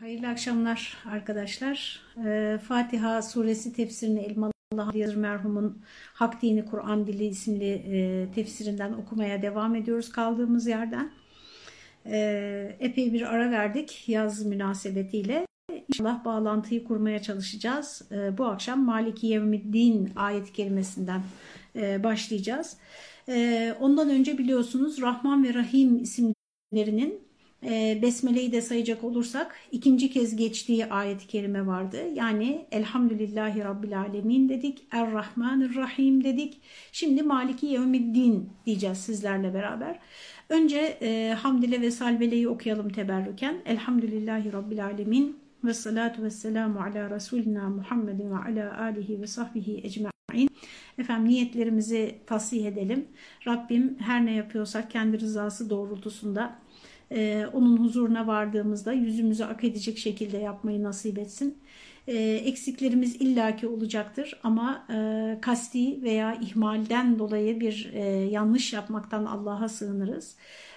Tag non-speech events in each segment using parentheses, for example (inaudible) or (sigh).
Hayırlı akşamlar arkadaşlar. Ee, Fatiha suresi tefsirini Elmalı Yazır merhumun Hak Dini Kur'an Dili isimli e, tefsirinden okumaya devam ediyoruz kaldığımız yerden. Ee, epey bir ara verdik yaz münasebetiyle. İnşallah bağlantıyı kurmaya çalışacağız. Ee, bu akşam Maliki Yevmiddin ayet kelimesinden e, başlayacağız. Ee, ondan önce biliyorsunuz Rahman ve Rahim isimlerinin e, Besmele'yi de sayacak olursak ikinci kez geçtiği ayet-i kerime vardı. Yani Elhamdülillahi Rabbil Alemin dedik, Errahmanirrahim dedik. Şimdi Maliki Yevmiddin diyeceğiz sizlerle beraber. Önce e, Hamdile ve Salvele'yi okuyalım teberrüken. Elhamdülillahi Rabbil Alemin ve salatu ve selamu ala Resulina Muhammedin ve ala alihi ve sahbihi ecma'in. Efendim niyetlerimizi tasih edelim. Rabbim her ne yapıyorsak kendi rızası doğrultusunda ee, onun huzuruna vardığımızda yüzümüzü ak edecek şekilde yapmayı nasip etsin. Ee, eksiklerimiz illaki olacaktır ama e, kasti veya ihmalden dolayı bir e, yanlış yapmaktan Allah'a sığınırız.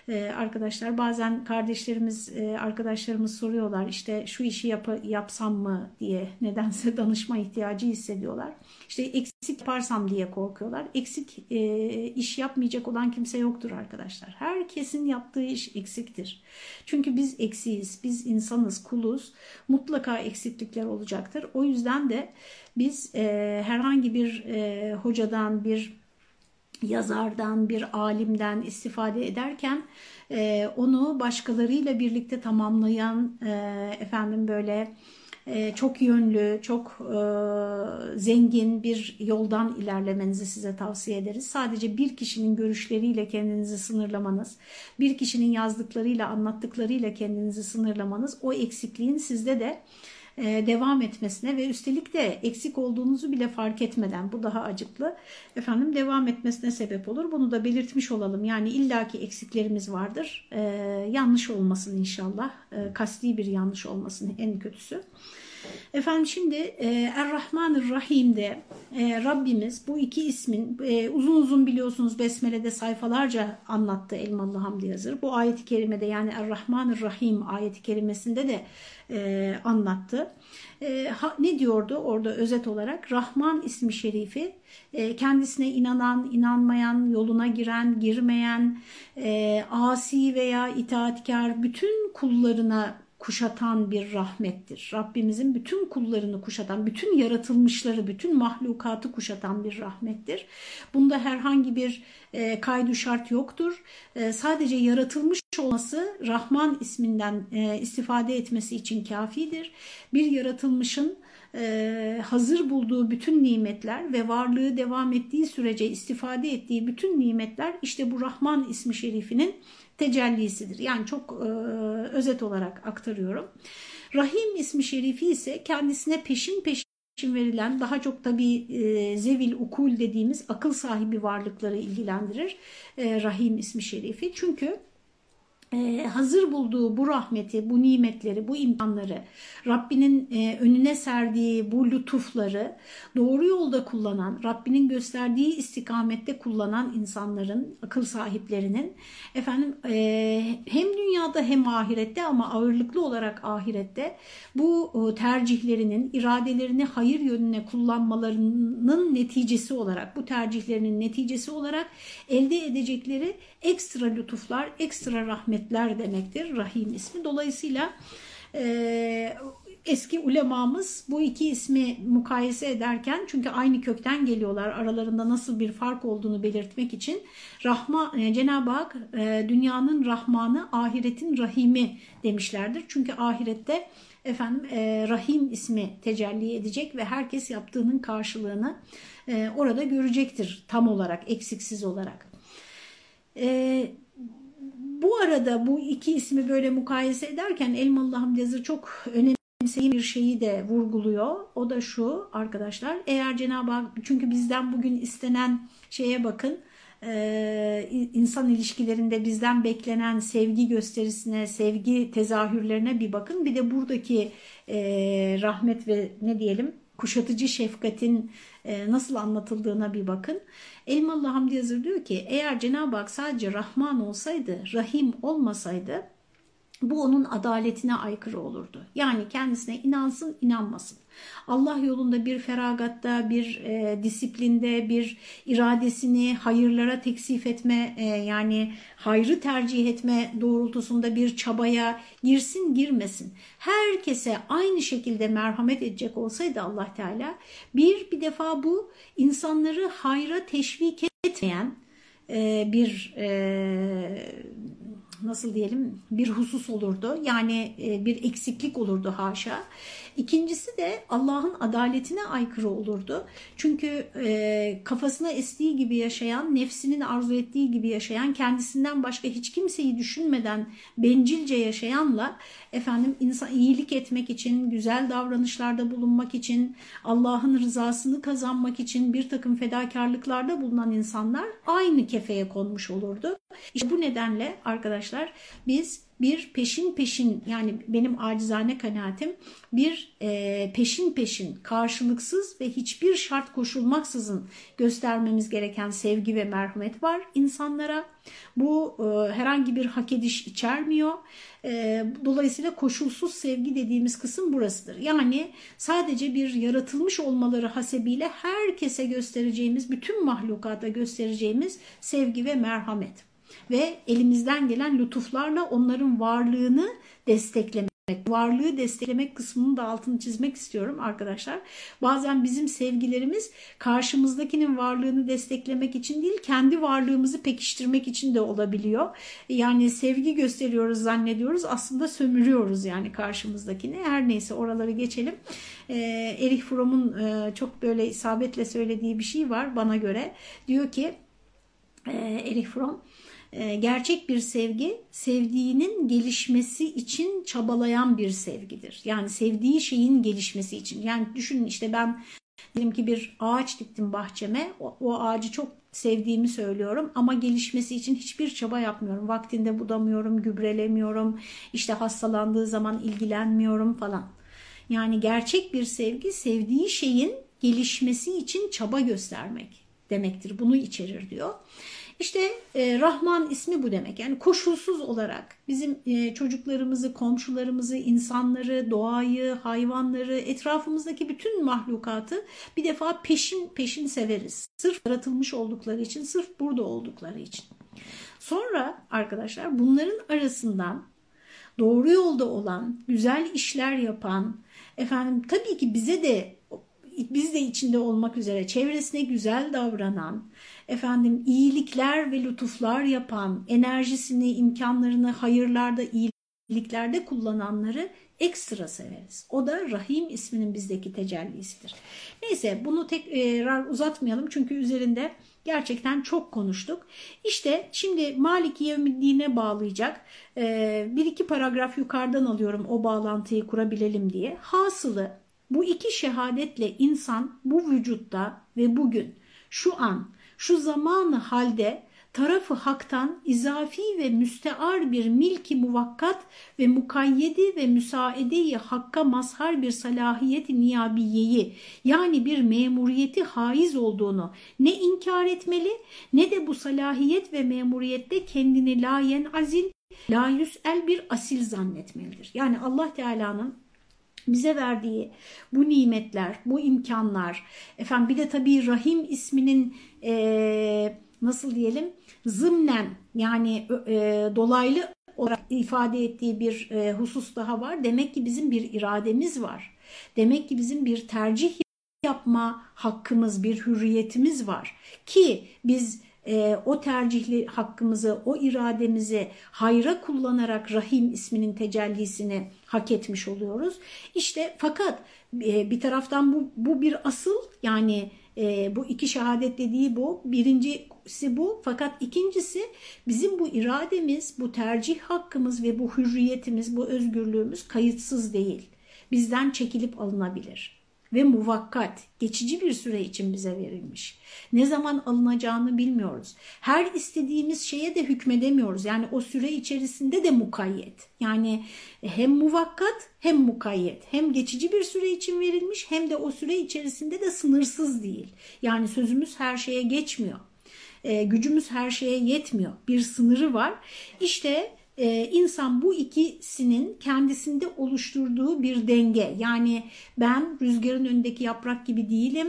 Ee, arkadaşlar bazen kardeşlerimiz, e, arkadaşlarımız soruyorlar işte şu işi yap yapsam mı diye (laughs) nedense danışma ihtiyacı hissediyorlar. İşte eksik yaparsam diye korkuyorlar. Eksik e, iş yapmayacak olan kimse yoktur arkadaşlar. Herkesin yaptığı iş eksiktir. Çünkü biz eksiyiz, biz insanız, kuluz. Mutlaka eksiklikler olacaktır. O yüzden de biz e, herhangi bir e, hocadan, bir yazardan, bir alimden istifade ederken e, onu başkalarıyla birlikte tamamlayan e, efendim böyle e, çok yönlü, çok e, zengin bir yoldan ilerlemenizi size tavsiye ederiz. Sadece bir kişinin görüşleriyle kendinizi sınırlamanız, bir kişinin yazdıklarıyla, anlattıklarıyla kendinizi sınırlamanız o eksikliğin sizde de devam etmesine ve üstelik de eksik olduğunuzu bile fark etmeden bu daha acıklı efendim devam etmesine sebep olur. Bunu da belirtmiş olalım. Yani illaki eksiklerimiz vardır. E, yanlış olmasın inşallah. E, kasti bir yanlış olmasın en kötüsü. Efendim şimdi e, Er-Rahmanir-Rahim'de e, Rabbimiz bu iki ismin e, uzun uzun biliyorsunuz Besmele'de sayfalarca anlattı Elmalı Hamdi Yazır. Bu ayet-i kerimede yani Er-Rahmanir-Rahim ayet-i kerimesinde de e, anlattı. E, ne diyordu orada özet olarak? Rahman ismi şerifi kendisine inanan, inanmayan, yoluna giren, girmeyen, asi veya itaatkar bütün kullarına kuşatan bir rahmettir. Rabbimizin bütün kullarını kuşatan, bütün yaratılmışları, bütün mahlukatı kuşatan bir rahmettir. Bunda herhangi bir e, kaydı şart yoktur. E, sadece yaratılmış olması Rahman isminden e, istifade etmesi için kafidir. Bir yaratılmışın e, hazır bulduğu bütün nimetler ve varlığı devam ettiği sürece istifade ettiği bütün nimetler işte bu Rahman ismi şerifinin tecellisidir. Yani çok e, özet olarak aktarıyorum. Rahim ismi şerifi ise kendisine peşin peşin verilen daha çok tabi e, zevil ukul dediğimiz akıl sahibi varlıkları ilgilendirir. E, Rahim ismi şerifi. Çünkü ee, hazır bulduğu bu rahmeti, bu nimetleri, bu imkanları, Rabbinin e, önüne serdiği bu lütufları doğru yolda kullanan, Rabbinin gösterdiği istikamette kullanan insanların, akıl sahiplerinin efendim e, hem dünyada hem ahirette ama ağırlıklı olarak ahirette bu e, tercihlerinin, iradelerini hayır yönüne kullanmalarının neticesi olarak, bu tercihlerinin neticesi olarak elde edecekleri ekstra lütuflar, ekstra rahmet rahmetler demektir. Rahim ismi. Dolayısıyla e, eski ulemamız bu iki ismi mukayese ederken çünkü aynı kökten geliyorlar aralarında nasıl bir fark olduğunu belirtmek için Rahma, e, Cenab-ı Hak e, dünyanın Rahmanı ahiretin Rahimi demişlerdir. Çünkü ahirette efendim e, Rahim ismi tecelli edecek ve herkes yaptığının karşılığını e, orada görecektir tam olarak eksiksiz olarak. E, bu arada bu iki ismi böyle mukayese ederken Elmalı Hamdi çok önemli bir şeyi de vurguluyor. O da şu arkadaşlar eğer Cenab-ı Hak çünkü bizden bugün istenen şeye bakın e, insan ilişkilerinde bizden beklenen sevgi gösterisine, sevgi tezahürlerine bir bakın. Bir de buradaki e, rahmet ve ne diyelim kuşatıcı şefkatin e, nasıl anlatıldığına bir bakın. Elmalı Hamdi Yazır diyor ki eğer Cenab-ı Hak sadece Rahman olsaydı, Rahim olmasaydı bu onun adaletine aykırı olurdu. Yani kendisine inansın inanmasın. Allah yolunda bir feragatta, bir e, disiplinde, bir iradesini hayırlara teksif etme e, yani hayrı tercih etme doğrultusunda bir çabaya girsin girmesin. Herkese aynı şekilde merhamet edecek olsaydı Allah Teala bir bir defa bu insanları hayra teşvik etmeyen e, bir e, nasıl diyelim bir husus olurdu. Yani e, bir eksiklik olurdu haşa. İkincisi de Allah'ın adaletine aykırı olurdu. Çünkü e, kafasına estiği gibi yaşayan, nefsinin arzu ettiği gibi yaşayan, kendisinden başka hiç kimseyi düşünmeden bencilce yaşayanla efendim insan iyilik etmek için, güzel davranışlarda bulunmak için, Allah'ın rızasını kazanmak için bir takım fedakarlıklarda bulunan insanlar aynı kefeye konmuş olurdu. İşte bu nedenle arkadaşlar biz bir peşin peşin yani benim acizane kanaatim bir e, peşin peşin karşılıksız ve hiçbir şart koşulmaksızın göstermemiz gereken sevgi ve merhamet var insanlara. Bu e, herhangi bir hak ediş içermiyor. E, dolayısıyla koşulsuz sevgi dediğimiz kısım burasıdır. Yani sadece bir yaratılmış olmaları hasebiyle herkese göstereceğimiz, bütün mahlukata göstereceğimiz sevgi ve merhamet ve elimizden gelen lütuflarla onların varlığını desteklemek. Varlığı desteklemek kısmının da altını çizmek istiyorum arkadaşlar. Bazen bizim sevgilerimiz karşımızdakinin varlığını desteklemek için değil, kendi varlığımızı pekiştirmek için de olabiliyor. Yani sevgi gösteriyoruz zannediyoruz, aslında sömürüyoruz yani karşımızdakini. Her neyse oraları geçelim. Ee, Erich Fromm'un e, çok böyle isabetle söylediği bir şey var bana göre. Diyor ki e, Erich Fromm, gerçek bir sevgi sevdiğinin gelişmesi için çabalayan bir sevgidir. Yani sevdiği şeyin gelişmesi için. Yani düşünün işte ben diyelim ki bir ağaç diktim bahçeme. O, o ağacı çok sevdiğimi söylüyorum ama gelişmesi için hiçbir çaba yapmıyorum. Vaktinde budamıyorum, gübrelemiyorum. İşte hastalandığı zaman ilgilenmiyorum falan. Yani gerçek bir sevgi sevdiği şeyin gelişmesi için çaba göstermek demektir. Bunu içerir diyor. İşte e, Rahman ismi bu demek. Yani koşulsuz olarak bizim e, çocuklarımızı, komşularımızı, insanları, doğayı, hayvanları, etrafımızdaki bütün mahlukatı bir defa peşin peşin severiz. Sırf yaratılmış oldukları için, sırf burada oldukları için. Sonra arkadaşlar bunların arasından doğru yolda olan, güzel işler yapan, efendim tabii ki bize de biz de içinde olmak üzere çevresine güzel davranan, efendim iyilikler ve lütuflar yapan, enerjisini, imkanlarını hayırlarda, iyiliklerde kullananları ekstra severiz. O da Rahim isminin bizdeki tecellisidir. Neyse bunu tekrar uzatmayalım çünkü üzerinde gerçekten çok konuştuk. İşte şimdi Maliki Yevmiddin'e bağlayacak bir iki paragraf yukarıdan alıyorum o bağlantıyı kurabilelim diye. Hasılı bu iki şehadetle insan bu vücutta ve bugün, şu an, şu zamanı halde tarafı haktan izafi ve müstear bir milki muvakkat ve mukayyedi ve müsaadeyi hakka mazhar bir salahiyeti niyabiyeyi yani bir memuriyeti haiz olduğunu ne inkar etmeli ne de bu salahiyet ve memuriyette kendini layen azil, la yüsel bir asil zannetmelidir. Yani Allah Teala'nın bize verdiği bu nimetler, bu imkanlar, efendim bir de tabii Rahim isminin e, nasıl diyelim zımnen yani e, dolaylı olarak ifade ettiği bir e, husus daha var. Demek ki bizim bir irademiz var. Demek ki bizim bir tercih yapma hakkımız, bir hürriyetimiz var ki biz e, o tercihli hakkımızı, o irademizi hayra kullanarak Rahim isminin tecellisini hak etmiş oluyoruz. İşte fakat e, bir taraftan bu, bu bir asıl yani e, bu iki şehadet dediği bu. Birincisi bu fakat ikincisi bizim bu irademiz, bu tercih hakkımız ve bu hürriyetimiz, bu özgürlüğümüz kayıtsız değil. Bizden çekilip alınabilir ve muvakkat, geçici bir süre için bize verilmiş. Ne zaman alınacağını bilmiyoruz. Her istediğimiz şeye de hükmedemiyoruz. Yani o süre içerisinde de mukayyet. Yani hem muvakkat hem mukayyet. Hem geçici bir süre için verilmiş hem de o süre içerisinde de sınırsız değil. Yani sözümüz her şeye geçmiyor. E, gücümüz her şeye yetmiyor. Bir sınırı var. İşte e, insan bu ikisinin kendisinde oluşturduğu bir denge. Yani ben rüzgarın önündeki yaprak gibi değilim.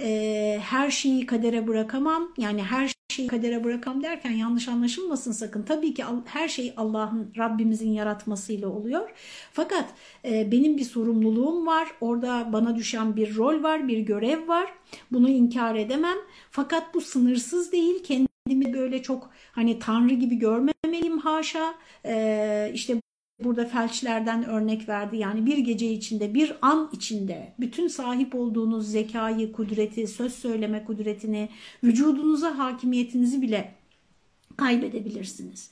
E, her şeyi kadere bırakamam. Yani her şeyi kadere bırakamam derken yanlış anlaşılmasın sakın. Tabii ki her şey Allah'ın, Rabbimizin yaratmasıyla oluyor. Fakat e, benim bir sorumluluğum var. Orada bana düşen bir rol var, bir görev var. Bunu inkar edemem. Fakat bu sınırsız değil. Kendimi böyle çok hani Tanrı gibi görmemeliyim haşa. E, işte Burada felçlerden örnek verdi. Yani bir gece içinde, bir an içinde bütün sahip olduğunuz zekayı, kudreti, söz söyleme kudretini, vücudunuza hakimiyetinizi bile kaybedebilirsiniz.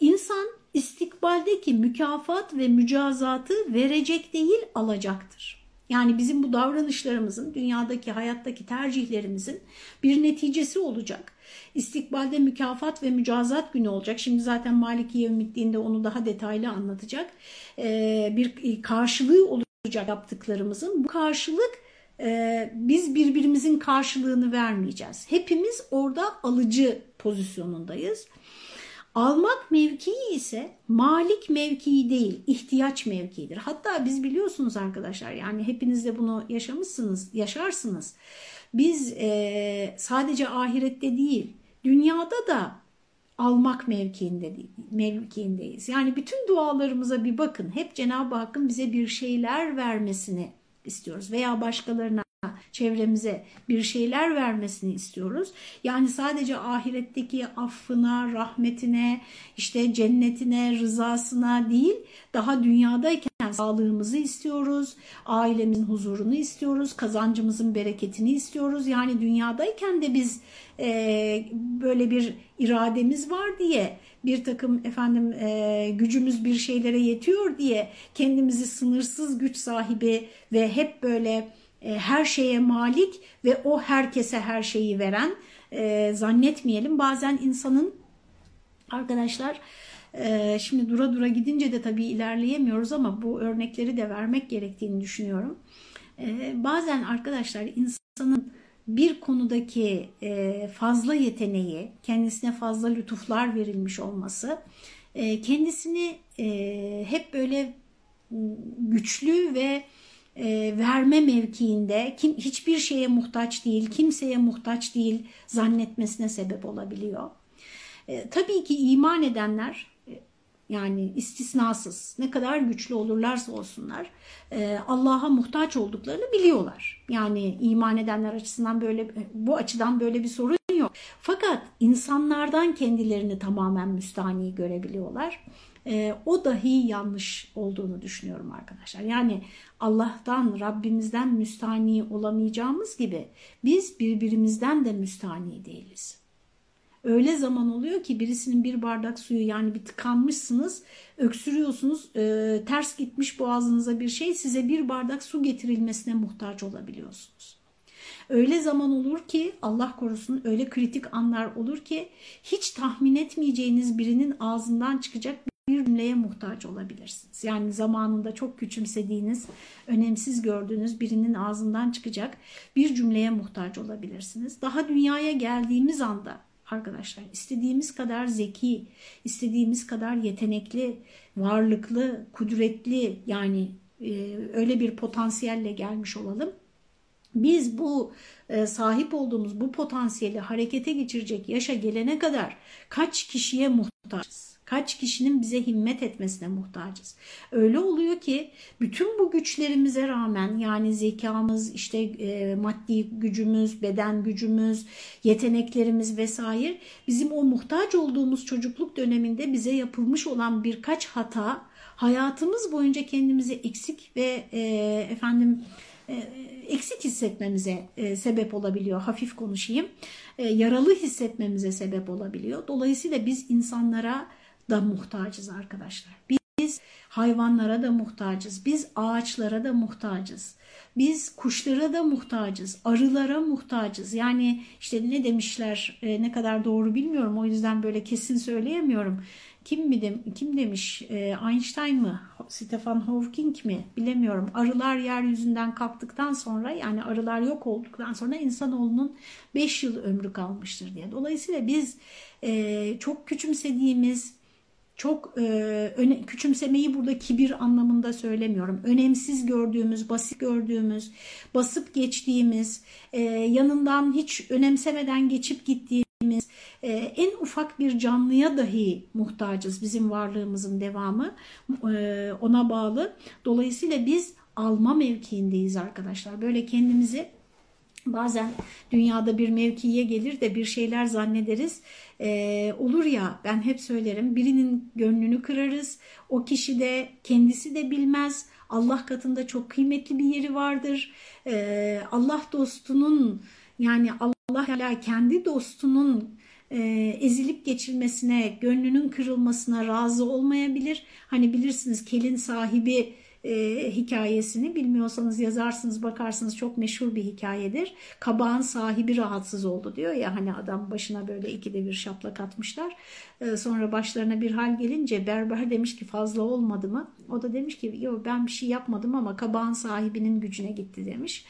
İnsan istikbaldeki mükafat ve mücazatı verecek değil alacaktır. Yani bizim bu davranışlarımızın, dünyadaki, hayattaki tercihlerimizin bir neticesi olacak. İstikbalde mükafat ve mücazat günü olacak. Şimdi zaten Maliki Yevmiddin'de onu daha detaylı anlatacak. Ee, bir karşılığı olacak yaptıklarımızın. Bu karşılık e, biz birbirimizin karşılığını vermeyeceğiz. Hepimiz orada alıcı pozisyonundayız. Almak mevkii ise malik mevkii değil, ihtiyaç mevkiidir. Hatta biz biliyorsunuz arkadaşlar yani hepiniz de bunu yaşamışsınız, yaşarsınız. Biz e, sadece ahirette değil, dünyada da almak mevkiinde, mevkiindeyiz. Yani bütün dualarımıza bir bakın. Hep Cenab-ı Hakk'ın bize bir şeyler vermesini istiyoruz veya başkalarına çevremize bir şeyler vermesini istiyoruz. Yani sadece ahiretteki affına, rahmetine, işte cennetine, rızasına değil, daha dünyadayken sağlığımızı istiyoruz, ailemizin huzurunu istiyoruz, kazancımızın bereketini istiyoruz. Yani dünyadayken de biz e, böyle bir irademiz var diye bir takım efendim e, gücümüz bir şeylere yetiyor diye kendimizi sınırsız güç sahibi ve hep böyle e, her şeye malik ve o herkese her şeyi veren e, zannetmeyelim. Bazen insanın arkadaşlar e, şimdi dura dura gidince de tabii ilerleyemiyoruz ama bu örnekleri de vermek gerektiğini düşünüyorum. E, bazen arkadaşlar insanın bir konudaki e, fazla yeteneği, kendisine fazla lütuflar verilmiş olması e, kendisini e, hep böyle güçlü ve verme mevkiinde kim, hiçbir şeye muhtaç değil, kimseye muhtaç değil zannetmesine sebep olabiliyor. Tabii ki iman edenler yani istisnasız ne kadar güçlü olurlarsa olsunlar e, Allah'a muhtaç olduklarını biliyorlar. Yani iman edenler açısından böyle bu açıdan böyle bir sorun yok. Fakat insanlardan kendilerini tamamen müstahni görebiliyorlar e, o dahi yanlış olduğunu düşünüyorum arkadaşlar. Yani Allah'tan, Rabbimizden müstani olamayacağımız gibi biz birbirimizden de müstani değiliz. Öyle zaman oluyor ki birisinin bir bardak suyu yani bir tıkanmışsınız, öksürüyorsunuz, e, ters gitmiş boğazınıza bir şey size bir bardak su getirilmesine muhtaç olabiliyorsunuz. Öyle zaman olur ki Allah korusun öyle kritik anlar olur ki hiç tahmin etmeyeceğiniz birinin ağzından çıkacak bir cümleye muhtaç olabilirsiniz. Yani zamanında çok küçümsediğiniz, önemsiz gördüğünüz birinin ağzından çıkacak bir cümleye muhtaç olabilirsiniz. Daha dünyaya geldiğimiz anda arkadaşlar istediğimiz kadar zeki, istediğimiz kadar yetenekli, varlıklı, kudretli yani e, öyle bir potansiyelle gelmiş olalım. Biz bu e, sahip olduğumuz bu potansiyeli harekete geçirecek yaşa gelene kadar kaç kişiye muhtaçız? Kaç kişinin bize himmet etmesine muhtacız. Öyle oluyor ki bütün bu güçlerimize rağmen yani zekamız, işte e, maddi gücümüz, beden gücümüz, yeteneklerimiz vesaire bizim o muhtaç olduğumuz çocukluk döneminde bize yapılmış olan birkaç hata hayatımız boyunca kendimizi eksik ve e, efendim e, eksik hissetmemize e, sebep olabiliyor. Hafif konuşayım. E, yaralı hissetmemize sebep olabiliyor. Dolayısıyla biz insanlara da muhtacız arkadaşlar. Biz hayvanlara da muhtacız. Biz ağaçlara da muhtacız. Biz kuşlara da muhtacız. Arılara muhtacız. Yani işte ne demişler e, ne kadar doğru bilmiyorum. O yüzden böyle kesin söyleyemiyorum. Kim mi de, kim demiş? E, Einstein mı? Stephen Hawking mi? Bilemiyorum. Arılar yeryüzünden kalktıktan sonra yani arılar yok olduktan sonra insanoğlunun 5 yıl ömrü kalmıştır diye. Dolayısıyla biz e, çok küçümsediğimiz çok e, öne, küçümsemeyi burada kibir anlamında söylemiyorum. Önemsiz gördüğümüz, basit gördüğümüz, basıp geçtiğimiz, e, yanından hiç önemsemeden geçip gittiğimiz e, en ufak bir canlıya dahi muhtacız. Bizim varlığımızın devamı e, ona bağlı. Dolayısıyla biz alma mevkiindeyiz arkadaşlar. Böyle kendimizi Bazen dünyada bir mevkiye gelir de bir şeyler zannederiz. Ee, olur ya ben hep söylerim birinin gönlünü kırarız. O kişi de kendisi de bilmez. Allah katında çok kıymetli bir yeri vardır. Ee, Allah dostunun yani Allah Teala kendi dostunun e, ezilip geçilmesine, gönlünün kırılmasına razı olmayabilir. Hani bilirsiniz kelin sahibi e, hikayesini bilmiyorsanız yazarsınız bakarsınız çok meşhur bir hikayedir. Kabağın sahibi rahatsız oldu diyor ya hani adam başına böyle ikide bir şaplak atmışlar. E, sonra başlarına bir hal gelince berber demiş ki fazla olmadı mı? O da demiş ki yok ben bir şey yapmadım ama kabağın sahibinin gücüne gitti demiş.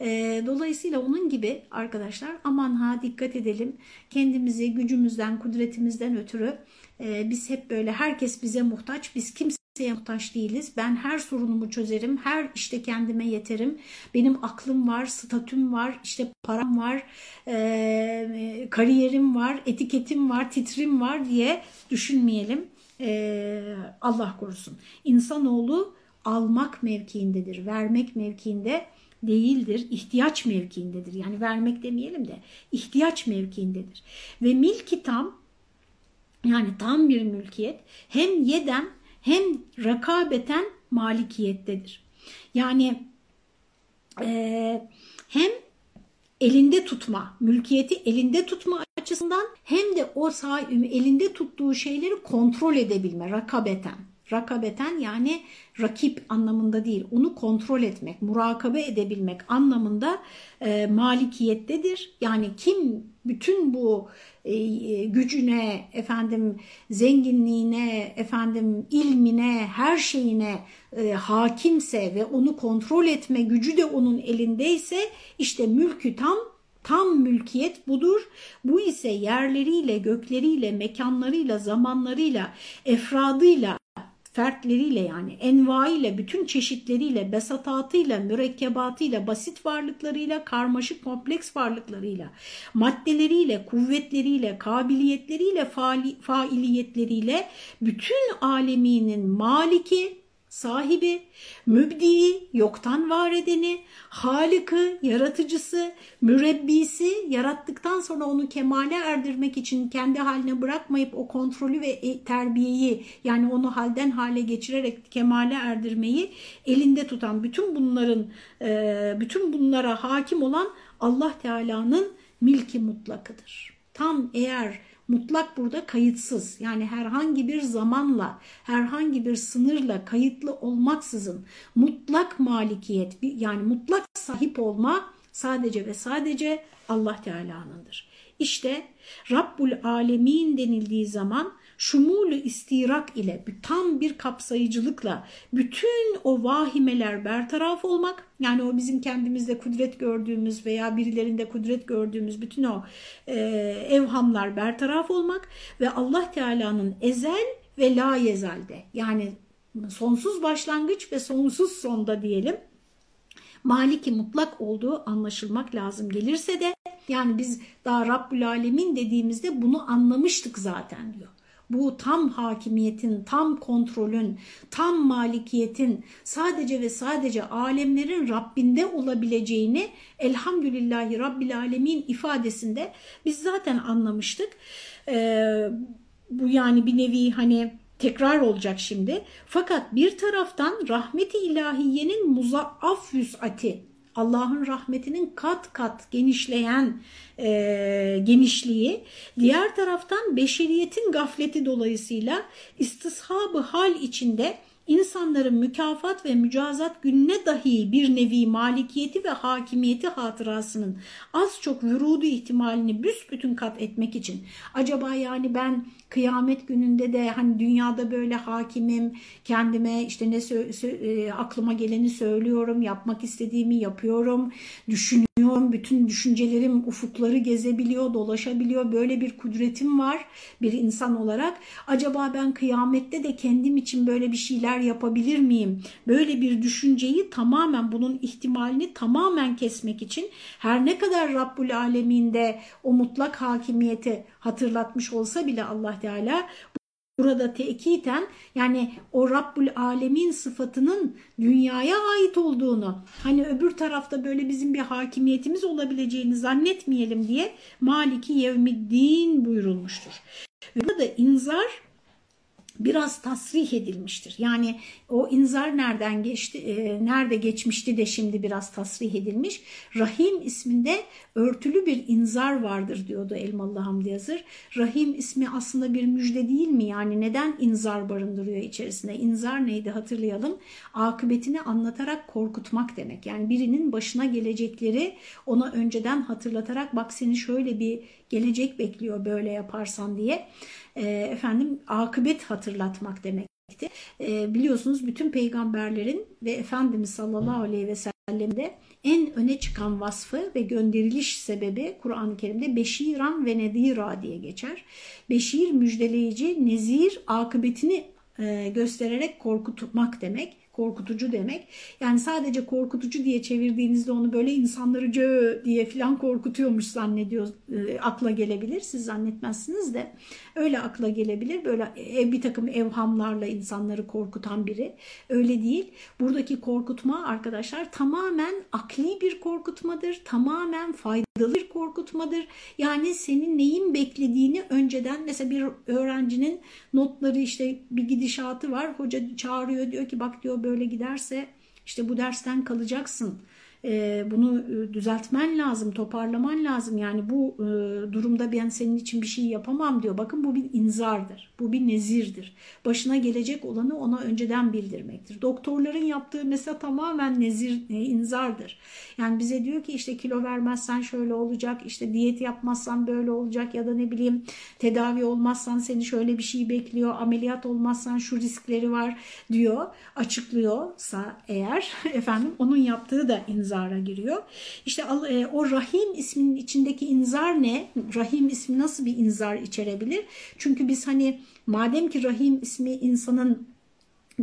E, dolayısıyla onun gibi arkadaşlar aman ha dikkat edelim kendimizi gücümüzden kudretimizden ötürü e, biz hep böyle herkes bize muhtaç biz kimse muhtaç değiliz. Ben her sorunumu çözerim. Her işte kendime yeterim. Benim aklım var, statüm var, işte param var, e, kariyerim var, etiketim var, titrim var diye düşünmeyelim. E, Allah korusun. İnsanoğlu almak mevkiindedir, vermek mevkiinde değildir, ihtiyaç mevkiindedir. Yani vermek demeyelim de ihtiyaç mevkiindedir. Ve milki tam yani tam bir mülkiyet hem yedem hem rakabeten malikiyettedir. Yani e, hem elinde tutma, mülkiyeti elinde tutma açısından hem de o sahibi elinde tuttuğu şeyleri kontrol edebilme, rakabeten. Rakabeten yani rakip anlamında değil, onu kontrol etmek, murakabe edebilmek anlamında e, malikiyettedir. Yani kim bütün bu e, gücüne, efendim zenginliğine, efendim ilmine, her şeyine e, hakimse ve onu kontrol etme gücü de onun elindeyse işte mülkü tam Tam mülkiyet budur. Bu ise yerleriyle, gökleriyle, mekanlarıyla, zamanlarıyla, efradıyla, fertleriyle yani envaiyle, bütün çeşitleriyle, besatatıyla, mürekkebatıyla, basit varlıklarıyla, karmaşık kompleks varlıklarıyla, maddeleriyle, kuvvetleriyle, kabiliyetleriyle, faali, failiyetleriyle bütün aleminin maliki, sahibi, mübdiği, yoktan var edeni, halikı, yaratıcısı, mürebbisi, yarattıktan sonra onu kemale erdirmek için kendi haline bırakmayıp o kontrolü ve e, terbiyeyi yani onu halden hale geçirerek kemale erdirmeyi elinde tutan bütün bunların e, bütün bunlara hakim olan Allah Teala'nın milki mutlakıdır. Tam eğer Mutlak burada kayıtsız yani herhangi bir zamanla, herhangi bir sınırla kayıtlı olmaksızın mutlak malikiyet yani mutlak sahip olma sadece ve sadece Allah Teala'nındır. İşte Rabbul Alemin denildiği zaman şumulu istirak ile tam bir kapsayıcılıkla bütün o vahimeler bertaraf olmak yani o bizim kendimizde kudret gördüğümüz veya birilerinde kudret gördüğümüz bütün o e, evhamlar bertaraf olmak ve Allah Teala'nın ezel ve la yezalde yani sonsuz başlangıç ve sonsuz sonda diyelim maliki mutlak olduğu anlaşılmak lazım gelirse de yani biz daha Rabbül Alemin dediğimizde bunu anlamıştık zaten diyor bu tam hakimiyetin, tam kontrolün, tam malikiyetin sadece ve sadece alemlerin Rabbinde olabileceğini elhamdülillahi Rabbil Alemin ifadesinde biz zaten anlamıştık. Ee, bu yani bir nevi hani tekrar olacak şimdi. Fakat bir taraftan rahmeti ilahiyenin muzaaf vüs'ati Allah'ın rahmetinin kat kat genişleyen e, genişliği, diğer taraftan beşeriyetin gafleti dolayısıyla istishabı hal içinde insanların mükafat ve mücazat gününe dahi bir nevi malikiyeti ve hakimiyeti hatırasının az çok vurudu ihtimalini büsbütün kat etmek için. Acaba yani ben kıyamet gününde de hani dünyada böyle hakimim kendime işte ne e, aklıma geleni söylüyorum yapmak istediğimi yapıyorum düşünüyorum düşünüyorum, bütün düşüncelerim ufukları gezebiliyor, dolaşabiliyor. Böyle bir kudretim var bir insan olarak. Acaba ben kıyamette de kendim için böyle bir şeyler yapabilir miyim? Böyle bir düşünceyi tamamen bunun ihtimalini tamamen kesmek için her ne kadar Rabbul Alemin'de o mutlak hakimiyeti hatırlatmış olsa bile Allah Teala burada tekiten yani o Rabbul Alemin sıfatının dünyaya ait olduğunu hani öbür tarafta böyle bizim bir hakimiyetimiz olabileceğini zannetmeyelim diye Maliki Yevmiddin buyurulmuştur. Burada inzar biraz tasrih edilmiştir. Yani o inzar nereden geçti, e, nerede geçmişti de şimdi biraz tasrih edilmiş. Rahim isminde örtülü bir inzar vardır diyordu Elmalı Hamdi Yazır. Rahim ismi aslında bir müjde değil mi? Yani neden inzar barındırıyor içerisinde? İnzar neydi hatırlayalım. Akıbetini anlatarak korkutmak demek. Yani birinin başına gelecekleri ona önceden hatırlatarak bak seni şöyle bir gelecek bekliyor böyle yaparsan diye e, efendim akıbet hatırlatmak demekti. E, biliyorsunuz bütün peygamberlerin ve Efendimiz sallallahu aleyhi ve sellem'de en öne çıkan vasfı ve gönderiliş sebebi Kur'an-ı Kerim'de Beşiran ve Nedira diye geçer. Beşir müjdeleyici, nezir akıbetini e, göstererek korkutmak demek korkutucu demek. Yani sadece korkutucu diye çevirdiğinizde onu böyle insanları cö diye falan korkutuyormuş zannediyor, e, akla gelebilir. Siz zannetmezsiniz de öyle akla gelebilir. Böyle ev, bir takım evhamlarla insanları korkutan biri. Öyle değil. Buradaki korkutma arkadaşlar tamamen akli bir korkutmadır. Tamamen faydalı bir korkutmadır. Yani senin neyin beklediğini önceden mesela bir öğrencinin notları işte bir gidişatı var. Hoca çağırıyor diyor ki bak diyor böyle giderse işte bu dersten kalacaksın e, bunu e, düzeltmen lazım, toparlaman lazım. Yani bu e, durumda ben senin için bir şey yapamam diyor. Bakın bu bir inzardır, bu bir nezirdir. Başına gelecek olanı ona önceden bildirmektir. Doktorların yaptığı mesela tamamen nezir, e, inzardır. Yani bize diyor ki işte kilo vermezsen şöyle olacak, işte diyet yapmazsan böyle olacak ya da ne bileyim tedavi olmazsan seni şöyle bir şey bekliyor, ameliyat olmazsan şu riskleri var diyor, açıklıyorsa eğer (laughs) efendim onun yaptığı da inzar inzara giriyor. İşte e, o rahim isminin içindeki inzar ne? Rahim ismi nasıl bir inzar içerebilir? Çünkü biz hani madem ki rahim ismi insanın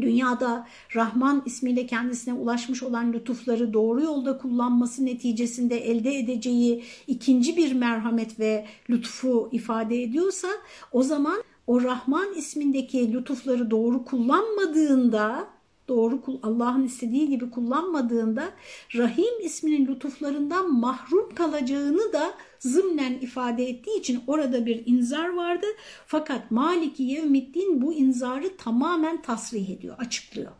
dünyada Rahman ismiyle kendisine ulaşmış olan lütufları doğru yolda kullanması neticesinde elde edeceği ikinci bir merhamet ve lütfu ifade ediyorsa o zaman o Rahman ismindeki lütufları doğru kullanmadığında doğru Allah'ın istediği gibi kullanmadığında Rahim isminin lütuflarından mahrum kalacağını da zımnen ifade ettiği için orada bir inzar vardı. Fakat Maliki Yevmiddin bu inzarı tamamen tasrih ediyor, açıklıyor.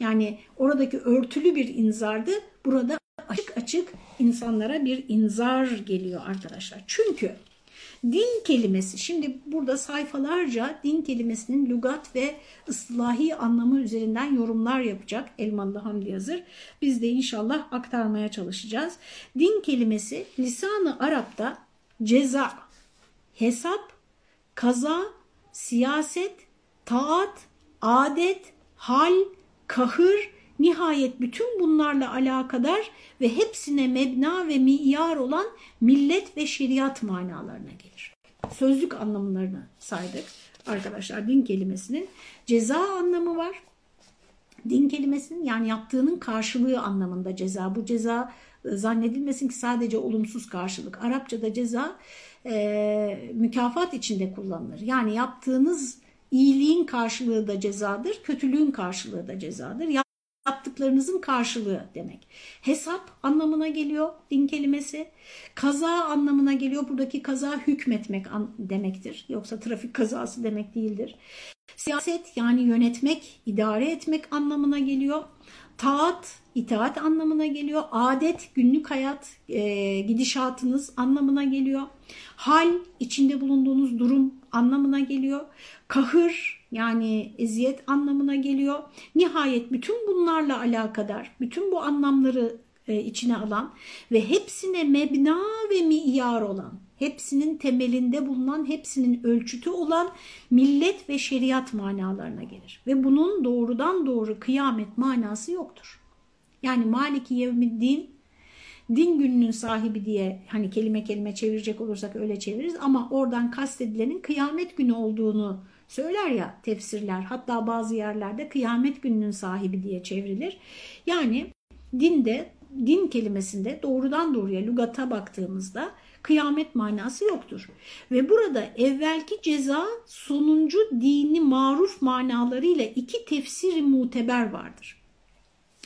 Yani oradaki örtülü bir inzardı. Burada açık açık insanlara bir inzar geliyor arkadaşlar. Çünkü Din kelimesi, şimdi burada sayfalarca din kelimesinin lügat ve ıslahi anlamı üzerinden yorumlar yapacak Elmalı Hamdi Yazır. Biz de inşallah aktarmaya çalışacağız. Din kelimesi lisanı Arap'ta ceza, hesap, kaza, siyaset, taat, adet, hal, kahır, nihayet bütün bunlarla alakadar ve hepsine mebna ve miyar olan millet ve şeriat manalarına gelir. Sözlük anlamlarını saydık arkadaşlar din kelimesinin. Ceza anlamı var. Din kelimesinin yani yaptığının karşılığı anlamında ceza. Bu ceza e, zannedilmesin ki sadece olumsuz karşılık. Arapçada ceza e, mükafat içinde kullanılır. Yani yaptığınız iyiliğin karşılığı da cezadır, kötülüğün karşılığı da cezadır yaptıklarınızın karşılığı demek. Hesap anlamına geliyor din kelimesi. Kaza anlamına geliyor. Buradaki kaza hükmetmek demektir. Yoksa trafik kazası demek değildir. Siyaset yani yönetmek, idare etmek anlamına geliyor. Taat, itaat anlamına geliyor. Adet, günlük hayat, e, gidişatınız anlamına geliyor. Hal, içinde bulunduğunuz durum anlamına geliyor. Kahır, yani eziyet anlamına geliyor. Nihayet bütün bunlarla alakadar, bütün bu anlamları e, içine alan ve hepsine mebna ve miyar olan, hepsinin temelinde bulunan, hepsinin ölçütü olan millet ve şeriat manalarına gelir. Ve bunun doğrudan doğru kıyamet manası yoktur. Yani Maliki Yevmiddin din gününün sahibi diye hani kelime kelime çevirecek olursak öyle çeviririz ama oradan kastedilenin kıyamet günü olduğunu söyler ya tefsirler. Hatta bazı yerlerde kıyamet gününün sahibi diye çevrilir. Yani dinde din kelimesinde doğrudan doğruya lügata baktığımızda kıyamet manası yoktur. Ve burada evvelki ceza sonuncu dini maruf manalarıyla iki tefsiri muteber vardır.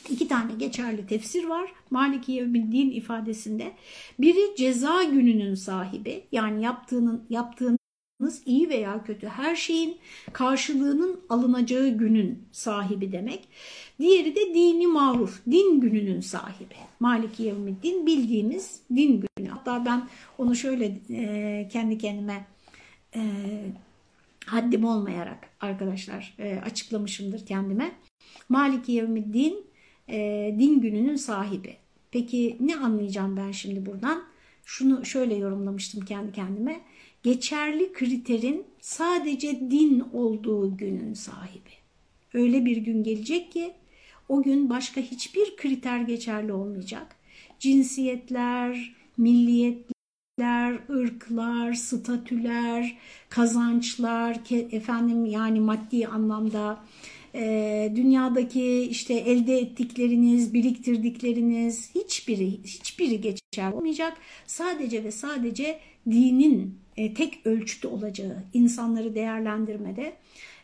İki tane geçerli tefsir var Maliki Yevmiddin ifadesinde. Biri ceza gününün sahibi yani yaptığının yaptığın iyi veya kötü her şeyin karşılığının alınacağı günün sahibi demek. Diğeri de dini maruf, din gününün sahibi. Maliki Yevmiddin bildiğimiz din günü. Hatta ben onu şöyle e, kendi kendime e, haddim olmayarak arkadaşlar e, açıklamışımdır kendime. Maliki Yevmiddin e, din gününün sahibi. Peki ne anlayacağım ben şimdi buradan? Şunu şöyle yorumlamıştım kendi kendime geçerli kriterin sadece din olduğu günün sahibi. Öyle bir gün gelecek ki o gün başka hiçbir kriter geçerli olmayacak. Cinsiyetler, milliyetler, ırklar, statüler, kazançlar, efendim yani maddi anlamda e, dünyadaki işte elde ettikleriniz, biriktirdikleriniz hiçbiri hiçbiri geçerli olmayacak. Sadece ve sadece dinin e, tek ölçüde olacağı insanları değerlendirmede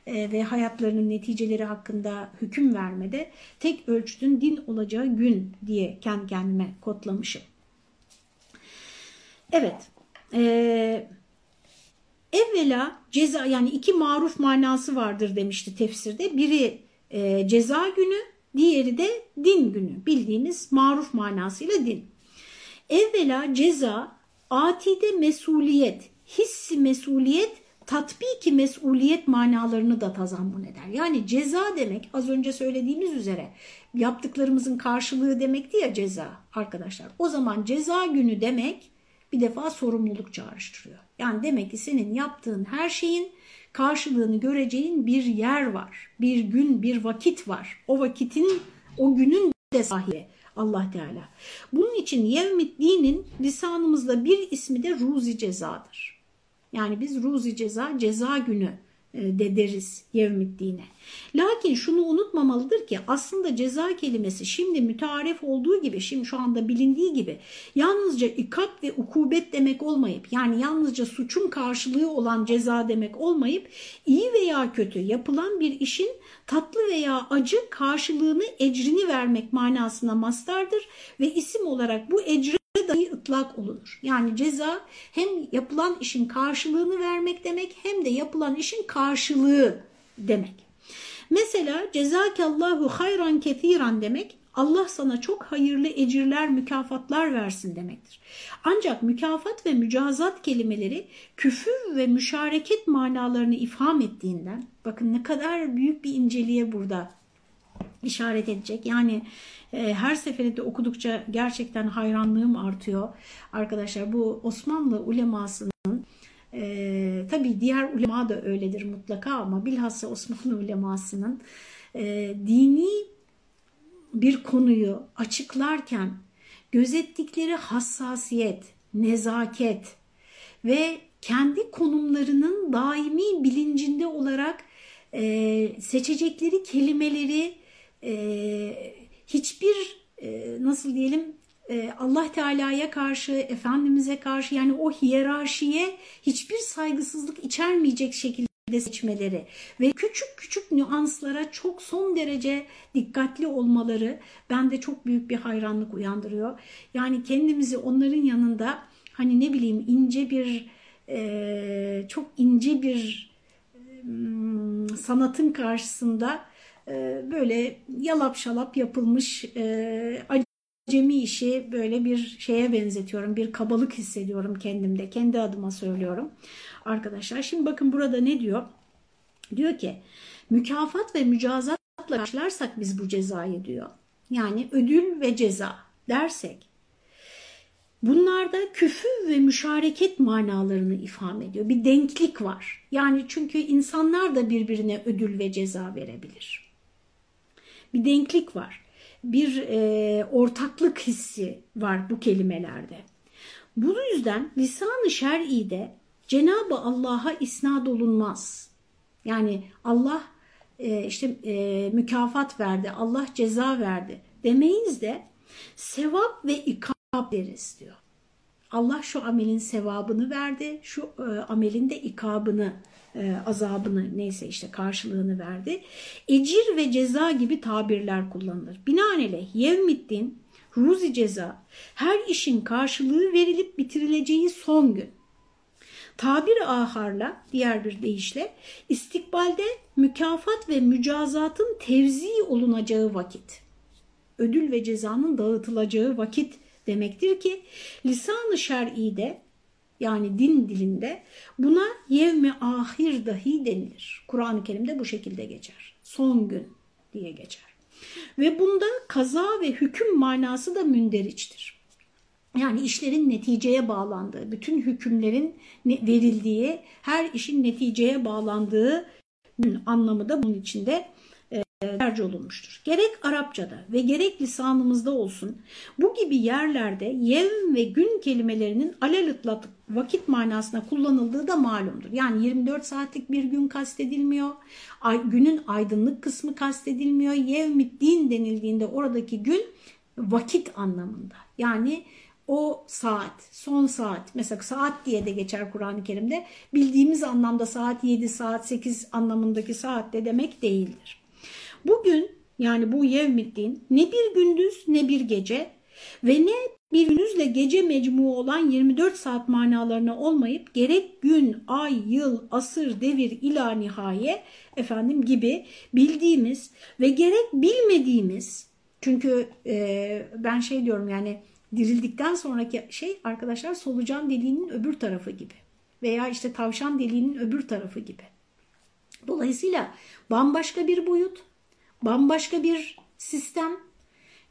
e, ve hayatlarının neticeleri hakkında hüküm vermede tek ölçütün din olacağı gün diye kendi kendime kodlamışım. Evet. E, evvela ceza yani iki maruf manası vardır demişti tefsirde. Biri e, ceza günü, diğeri de din günü. Bildiğiniz maruf manasıyla din. Evvela ceza atide mesuliyet hissi mesuliyet tatbiki mesuliyet manalarını da tazammun eder. Yani ceza demek az önce söylediğimiz üzere yaptıklarımızın karşılığı demekti ya ceza arkadaşlar. O zaman ceza günü demek bir defa sorumluluk çağrıştırıyor. Yani demek ki senin yaptığın her şeyin karşılığını göreceğin bir yer var. Bir gün, bir vakit var. O vakitin, o günün de sahibi Allah Teala. Bunun için yevmid dinin lisanımızda bir ismi de ruzi cezadır. Yani biz ruzi ceza, ceza günü e, de deriz yevmiddine. Lakin şunu unutmamalıdır ki aslında ceza kelimesi şimdi mütearef olduğu gibi, şimdi şu anda bilindiği gibi yalnızca ikat ve ukubet demek olmayıp yani yalnızca suçun karşılığı olan ceza demek olmayıp iyi veya kötü yapılan bir işin tatlı veya acı karşılığını ecrini vermek manasına mastardır ve isim olarak bu ecri dahi ıtlak olunur. Yani ceza hem yapılan işin karşılığını vermek demek hem de yapılan işin karşılığı demek. Mesela cezakallahu hayran kethiran demek Allah sana çok hayırlı ecirler, mükafatlar versin demektir. Ancak mükafat ve mücazat kelimeleri küfür ve müşareket manalarını ifham ettiğinden, bakın ne kadar büyük bir inceliğe burada işaret edecek. Yani e, her seferinde okudukça gerçekten hayranlığım artıyor. Arkadaşlar bu Osmanlı ulemasının e, tabii diğer ulema da öyledir mutlaka ama bilhassa Osmanlı (laughs) ulemasının e, dini bir konuyu açıklarken gözettikleri hassasiyet, nezaket ve kendi konumlarının daimi bilincinde olarak e, seçecekleri kelimeleri e, hiçbir e, nasıl diyelim Allah Teala'ya karşı, Efendimiz'e karşı yani o hiyerarşiye hiçbir saygısızlık içermeyecek şekilde seçmeleri ve küçük küçük nüanslara çok son derece dikkatli olmaları bende çok büyük bir hayranlık uyandırıyor. Yani kendimizi onların yanında hani ne bileyim ince bir e, çok ince bir e, sanatın karşısında e, böyle yalap şalap yapılmış e, acemi işi böyle bir şeye benzetiyorum. Bir kabalık hissediyorum kendimde. Kendi adıma söylüyorum. Arkadaşlar şimdi bakın burada ne diyor? Diyor ki mükafat ve mücazatla karşılarsak biz bu cezayı diyor. Yani ödül ve ceza dersek Bunlarda küfür ve müşareket manalarını ifham ediyor. Bir denklik var. Yani çünkü insanlar da birbirine ödül ve ceza verebilir bir denklik var. Bir e, ortaklık hissi var bu kelimelerde. Bu yüzden lisan-ı şer'i Cenab-ı Allah'a isnat olunmaz. Yani Allah e, işte e, mükafat verdi, Allah ceza verdi demeyiz de sevap ve ikab deriz diyor. Allah şu amelin sevabını verdi, şu e, amelin de ikabını, e, azabını neyse işte karşılığını verdi. Ecir ve ceza gibi tabirler kullanılır. Binaenaleyh yevmiddin, ruzi ceza, her işin karşılığı verilip bitirileceği son gün. Tabir aharla, diğer bir deyişle, istikbalde mükafat ve mücazatın tevzi olunacağı vakit, ödül ve cezanın dağıtılacağı vakit demektir ki lisan-ı şer'ide yani din dilinde buna yevmi ahir dahi denilir. Kur'an-ı Kerim'de bu şekilde geçer. Son gün diye geçer. Ve bunda kaza ve hüküm manası da münderiçtir. Yani işlerin neticeye bağlandığı, bütün hükümlerin verildiği, her işin neticeye bağlandığı anlamı da bunun içinde tercih olunmuştur. Gerek Arapçada ve gerek lisanımızda olsun bu gibi yerlerde yevm ve gün kelimelerinin alelütlat vakit manasına kullanıldığı da malumdur. Yani 24 saatlik bir gün kastedilmiyor, ay, günün aydınlık kısmı kastedilmiyor. Yevmi din denildiğinde oradaki gün vakit anlamında. Yani o saat, son saat, mesela saat diye de geçer Kur'an-ı Kerim'de bildiğimiz anlamda saat 7, saat 8 anlamındaki saat de demek değildir. Bugün yani bu yevmiddin ne bir gündüz ne bir gece ve ne bir gündüzle gece mecmu olan 24 saat manalarına olmayıp gerek gün, ay, yıl, asır, devir, ila nihaye efendim gibi bildiğimiz ve gerek bilmediğimiz çünkü e, ben şey diyorum yani dirildikten sonraki şey arkadaşlar solucan deliğinin öbür tarafı gibi veya işte tavşan deliğinin öbür tarafı gibi. Dolayısıyla bambaşka bir boyut, bambaşka bir sistem.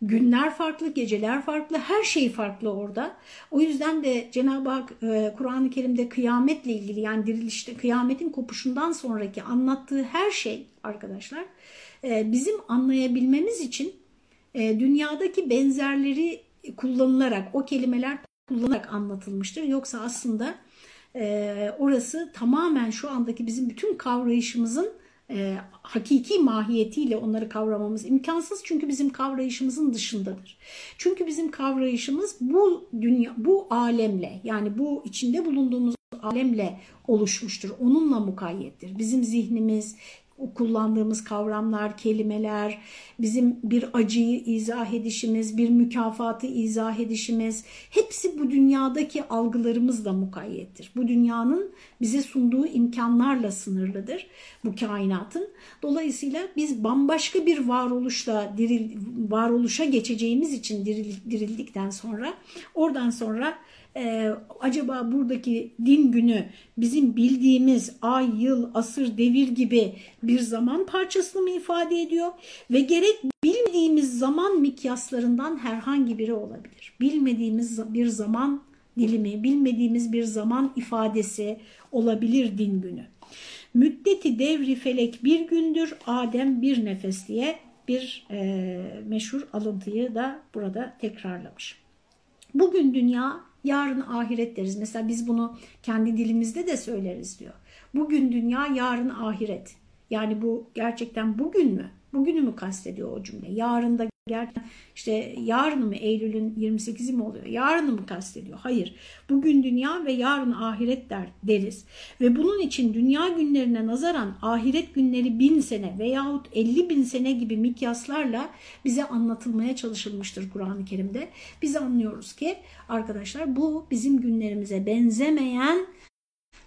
Günler farklı, geceler farklı, her şey farklı orada. O yüzden de Cenab-ı Hak e, Kur'an-ı Kerim'de kıyametle ilgili yani dirilişte kıyametin kopuşundan sonraki anlattığı her şey arkadaşlar e, bizim anlayabilmemiz için e, dünyadaki benzerleri kullanılarak, o kelimeler kullanılarak anlatılmıştır. Yoksa aslında orası tamamen şu andaki bizim bütün kavrayışımızın e, hakiki mahiyetiyle onları kavramamız imkansız çünkü bizim kavrayışımızın dışındadır. Çünkü bizim kavrayışımız bu dünya, bu alemle yani bu içinde bulunduğumuz alemle oluşmuştur. Onunla mukayyettir. Bizim zihnimiz, kullandığımız kavramlar, kelimeler, bizim bir acıyı izah edişimiz, bir mükafatı izah edişimiz hepsi bu dünyadaki algılarımızla mukayyettir. Bu dünyanın bize sunduğu imkanlarla sınırlıdır bu kainatın. Dolayısıyla biz bambaşka bir varoluşla diril, varoluşa geçeceğimiz için diril, dirildikten sonra oradan sonra e, acaba buradaki din günü bizim bildiğimiz ay, yıl, asır, devir gibi bir zaman parçasını mı ifade ediyor? Ve gerek bilmediğimiz zaman mikyaslarından herhangi biri olabilir. Bilmediğimiz bir zaman dilimi, bilmediğimiz bir zaman ifadesi olabilir din günü. Müddeti devri felek bir gündür, Adem bir nefes diye bir e, meşhur alıntıyı da burada tekrarlamış. Bugün dünya yarın ahiret deriz. Mesela biz bunu kendi dilimizde de söyleriz diyor. Bugün dünya, yarın ahiret. Yani bu gerçekten bugün mü? Bugünü mü kastediyor o cümle? Yarın da gerçekten işte yarın mı Eylül'ün 28'i mi oluyor? Yarını mı kastediyor? Hayır. Bugün dünya ve yarın ahiret der, deriz. Ve bunun için dünya günlerine nazaran ahiret günleri bin sene veyahut 50 bin sene gibi mikyaslarla bize anlatılmaya çalışılmıştır Kur'an-ı Kerim'de. Biz anlıyoruz ki arkadaşlar bu bizim günlerimize benzemeyen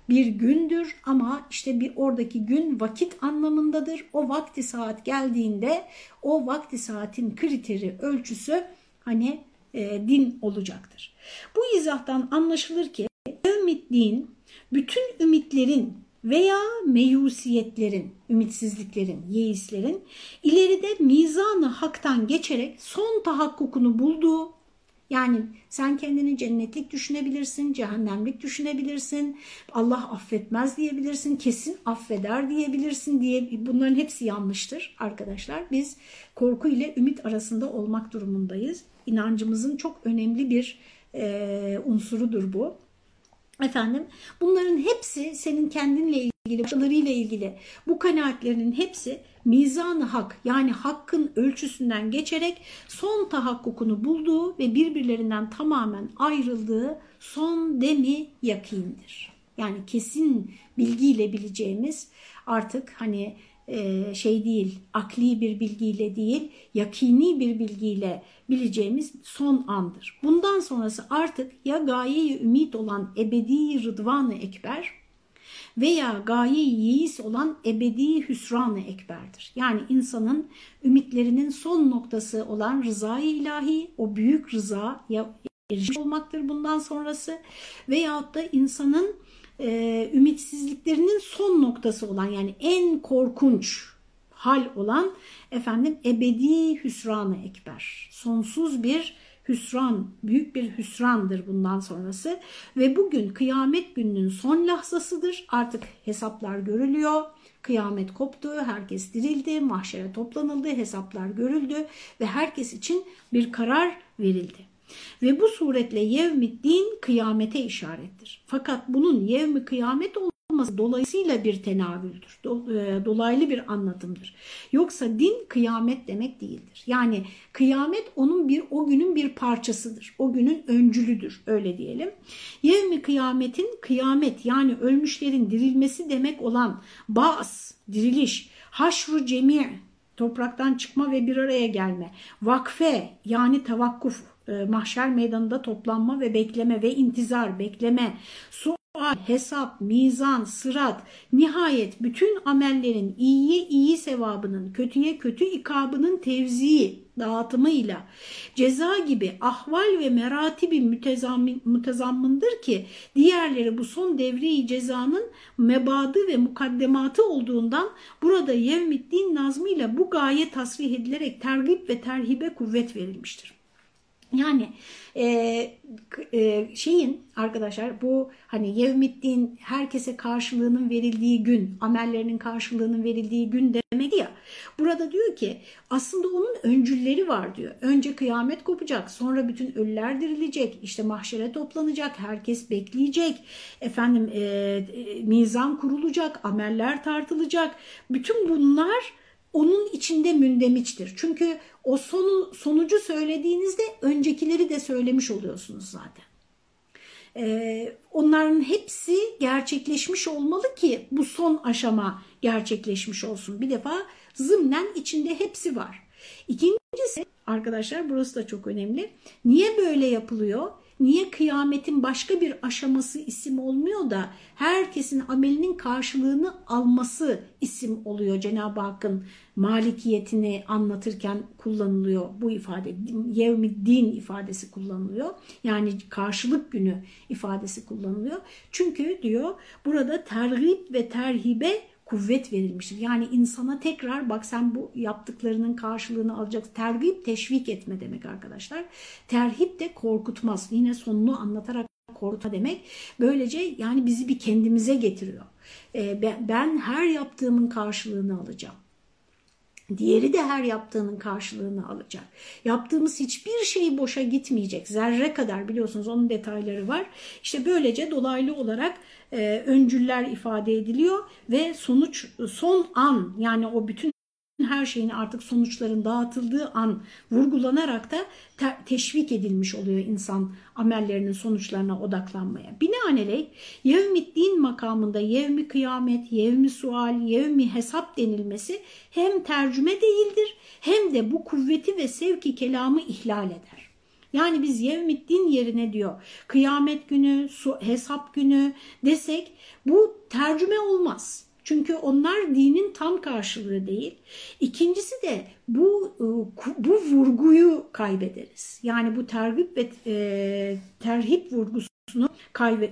bir gündür ama işte bir oradaki gün vakit anlamındadır. O vakti saat geldiğinde o vakti saatin kriteri, ölçüsü hani e, din olacaktır. Bu izahtan anlaşılır ki ümit din bütün ümitlerin veya meyusiyetlerin, ümitsizliklerin, yeislerin ileride mizanı haktan geçerek son tahakkukunu bulduğu Yani sen kendini cennetlik düşünebilirsin, cehennemlik düşünebilirsin, Allah affetmez diyebilirsin, kesin affeder diyebilirsin diye bunların hepsi yanlıştır arkadaşlar. Biz korku ile ümit arasında olmak durumundayız. İnancımızın çok önemli bir e, unsurudur bu. Efendim bunların hepsi senin kendinle ilgili, başkalarıyla ilgili bu kanaatlerinin hepsi mizanı hak yani hakkın ölçüsünden geçerek son tahakkukunu bulduğu ve birbirlerinden tamamen ayrıldığı son demi yakindir. Yani kesin bilgiyle bileceğimiz artık hani şey değil, akli bir bilgiyle değil, yakini bir bilgiyle bileceğimiz son andır. Bundan sonrası artık ya gayeyi ümit olan ebedi rıdvanı ekber veya gayeyi yeis olan ebedi hüsranı ekberdir. Yani insanın ümitlerinin son noktası olan rızayı ilahi, o büyük rıza ya erişmiş olmaktır bundan sonrası veyahut da insanın e, ümitsizliklerinin son noktası olan yani en korkunç hal olan efendim ebedi hüsranı ekber. Sonsuz bir hüsran, büyük bir hüsrandır bundan sonrası ve bugün kıyamet gününün son lahzasıdır. Artık hesaplar görülüyor. Kıyamet koptu, herkes dirildi, mahşere toplanıldı, hesaplar görüldü ve herkes için bir karar verildi. Ve bu suretle yevmi din kıyamete işarettir. Fakat bunun yevmi kıyamet olması dolayısıyla bir tenavüldür. E, dolaylı bir anlatımdır. Yoksa din kıyamet demek değildir. Yani kıyamet onun bir o günün bir parçasıdır. O günün öncülüdür öyle diyelim. Yevmi kıyametin kıyamet yani ölmüşlerin dirilmesi demek olan bas, diriliş, haşru cemi topraktan çıkma ve bir araya gelme, vakfe yani tavakkuf e, mahşer meydanında toplanma ve bekleme ve intizar, bekleme, sual, hesap, mizan, sırat, nihayet bütün amellerin iyiye iyi sevabının, kötüye kötü ikabının tevziyi, dağıtımıyla ceza gibi ahval ve meratibi mütezammındır ki diğerleri bu son devreyi cezanın mebadı ve mukaddematı olduğundan burada yevmiddin nazmıyla bu gaye tasrih edilerek tergip ve terhibe kuvvet verilmiştir. Yani e, e, şeyin arkadaşlar bu hani yevmiddin herkese karşılığının verildiği gün, amellerinin karşılığının verildiği gün demek ya. Burada diyor ki aslında onun öncülleri var diyor. Önce kıyamet kopacak, sonra bütün ölüler dirilecek, işte mahşere toplanacak, herkes bekleyecek, efendim e, e, mizan kurulacak, ameller tartılacak. Bütün bunlar onun içinde mündemiçtir. Çünkü o sonu, sonucu söylediğinizde öncekileri de söylemiş oluyorsunuz zaten. Ee, onların hepsi gerçekleşmiş olmalı ki bu son aşama gerçekleşmiş olsun. Bir defa zımnen içinde hepsi var. İkincisi arkadaşlar burası da çok önemli. Niye böyle yapılıyor? Niye kıyametin başka bir aşaması isim olmuyor da herkesin amelinin karşılığını alması isim oluyor Cenab-ı Hakk'ın malikiyetini anlatırken kullanılıyor bu ifade. Yevmi din ifadesi kullanılıyor. Yani karşılık günü ifadesi kullanılıyor. Çünkü diyor burada tergib ve terhibe kuvvet verilmiştir. Yani insana tekrar bak sen bu yaptıklarının karşılığını alacaksın. Tergip teşvik etme demek arkadaşlar. Terhip de korkutmaz. Yine sonunu anlatarak korkutma demek. Böylece yani bizi bir kendimize getiriyor. Ee, ben her yaptığımın karşılığını alacağım. Diğeri de her yaptığının karşılığını alacak. Yaptığımız hiçbir şey boşa gitmeyecek. Zerre kadar biliyorsunuz onun detayları var. İşte böylece dolaylı olarak e, öncüller ifade ediliyor ve sonuç son an yani o bütün her şeyin artık sonuçların dağıtıldığı an vurgulanarak da te teşvik edilmiş oluyor insan amellerinin sonuçlarına odaklanmaya. Binaenaleyh yevmiddin makamında yevmi kıyamet, yevmi sual, yevmi hesap denilmesi hem tercüme değildir hem de bu kuvveti ve sevki kelamı ihlal eder. Yani biz yevmiddin yerine diyor kıyamet günü, hesap günü desek bu tercüme olmaz. Çünkü onlar dinin tam karşılığı değil. İkincisi de bu e, bu vurguyu kaybederiz. Yani bu terhip ve e, terhip vurgusu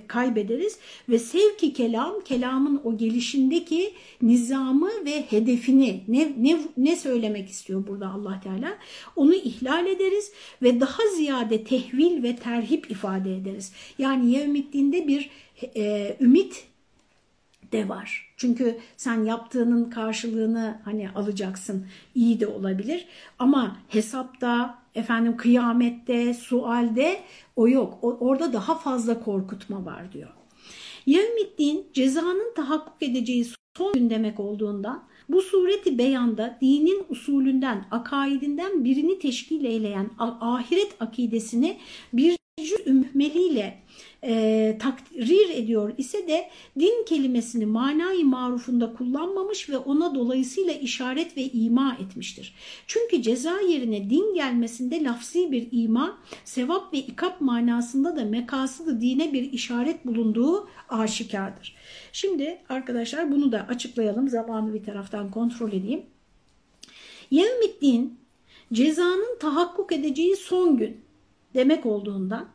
kaybederiz ve sevki kelam, kelamın o gelişindeki nizamı ve hedefini ne, ne, ne söylemek istiyor burada allah Teala onu ihlal ederiz ve daha ziyade tehvil ve terhip ifade ederiz. Yani yevmiddinde bir e, ümit de var. Çünkü sen yaptığının karşılığını hani alacaksın. iyi de olabilir ama hesapta, efendim kıyamette, sualde o yok. O, orada daha fazla korkutma var diyor. Yevmiddin cezanın tahakkuk edeceği son gün demek olduğundan bu sureti beyanda dinin usulünden, akaidinden birini teşkil eyleyen ahiret akidesini bir ümmeliyle e, takrir ediyor ise de din kelimesini manayı marufunda kullanmamış ve ona dolayısıyla işaret ve ima etmiştir. Çünkü ceza yerine din gelmesinde lafzi bir ima, sevap ve ikap manasında da mekasıdı dine bir işaret bulunduğu aşikardır. Şimdi arkadaşlar bunu da açıklayalım. Zamanı bir taraftan kontrol edeyim. Yevmiddin cezanın tahakkuk edeceği son gün demek olduğundan